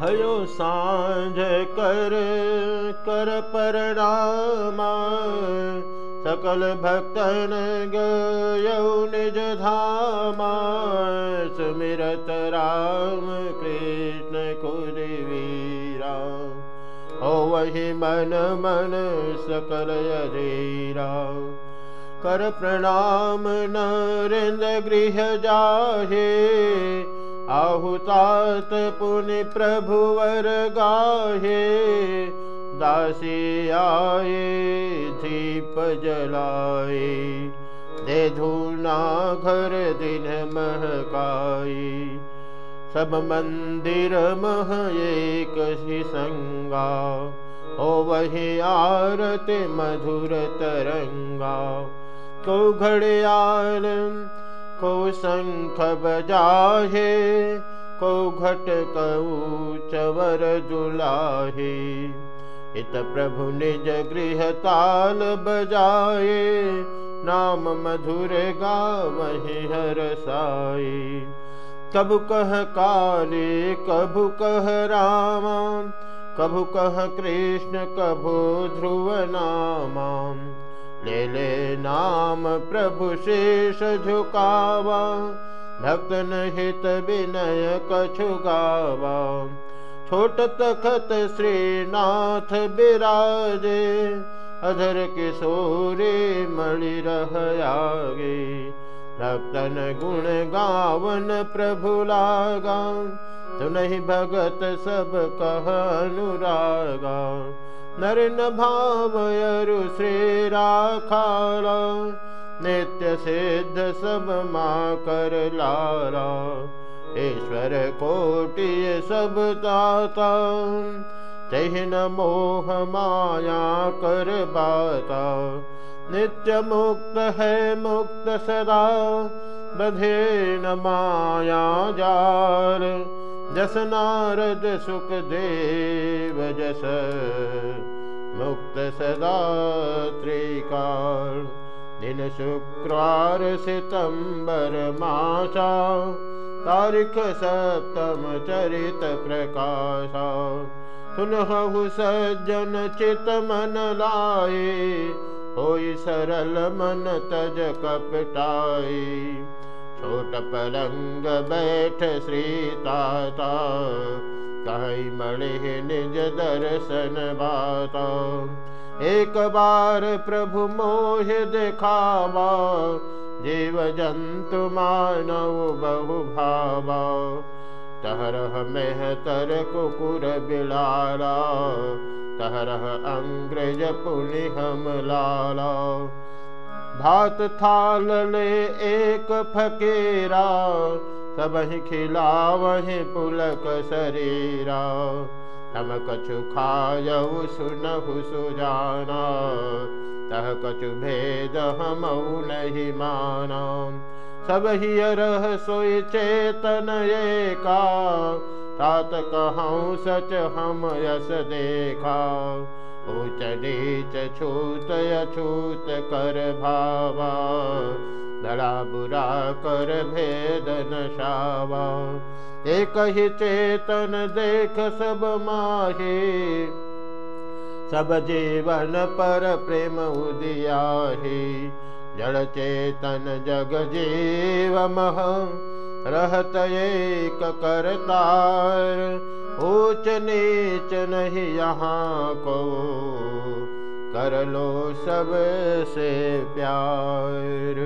भयो साँझ कर कर परणामा। सकल भक्तन गयौ निज धामा। सुमिरत राम, कृष्ण कुलवीरा। हो वही मन मन सकल अधीरा। कर प्रणाम नरेन्द्र गृह जाहे। आहुतात पुनि प्रभुवर गाहे, दासी आए, दीप जलाए। दे धूना घर दिन महकाई सब मंदिर मह एक ही संगा ओ वही आरत मधुर तरंगा। को घड़ियाल को शंख बजाहे, को घट कऊ चवर जुलाहे। इत प्रभु निज गृह ताल बजाए, नाम मधुर गावहि हर साए। कब कह काले कभु कह रामा कभु कह कृष्ण कभु ध्रुव नामा। ले ले नाम प्रभु शेष झुकावा, भक्त हित विनय कछु गावा। छोट तखत श्रीनाथ बिराजे, अधर किशोरे मणि रह आगे। भक्तन गुण गावन प्रभु लागा तुनहि भगत सब कह अनुरागा। नर न भावयरु श्री राखाला नित्य सिद्ध सब माँ कर लारा ईश्वर कोटि सब दाता चहिन मोह माया कर बाता। नित्य मुक्त है मुक्त सदा बधे न माया जार जस नारद सुख देव जस मुक्त सदा त्रिकाल। दिन शुक्रवार सितंबर मासा तारीख सप्तम चरित प्रकाशा। सुनहु सज्जन चित मन लाए होई सरल मन तज कपटाई छोट पलंग बैठ श्री ताता कही मणि निज दर्शन बाता। एक बार प्रभु मोह दिखावा जीव जंतु मानव बहु भावा तहरह मेहतर कुकुर बिलाला तहरह अंग्रेज पुनि हम लाला भात थाल ले एक फकीरा सब ही खिला वही पुलक शरीरा। हम कछु खायऊ सुनहु सुजाना। तह कछु भेद हम नहीं माना। सब ही रह सोई चेतन एका। तात कहूँ सच हम यस देखा ऊच नीच छूत अछूत कर भावा, धड़ा बुरा कर भेद नशावा। एक ही चेतन देख सब माहे, सब जीवन पर प्रेम उदिया ही जड़ चेतन जग जीव मह, रहत एक करतार ऊंच नीच नहीं यहाँ को कर लो सबसे प्यार।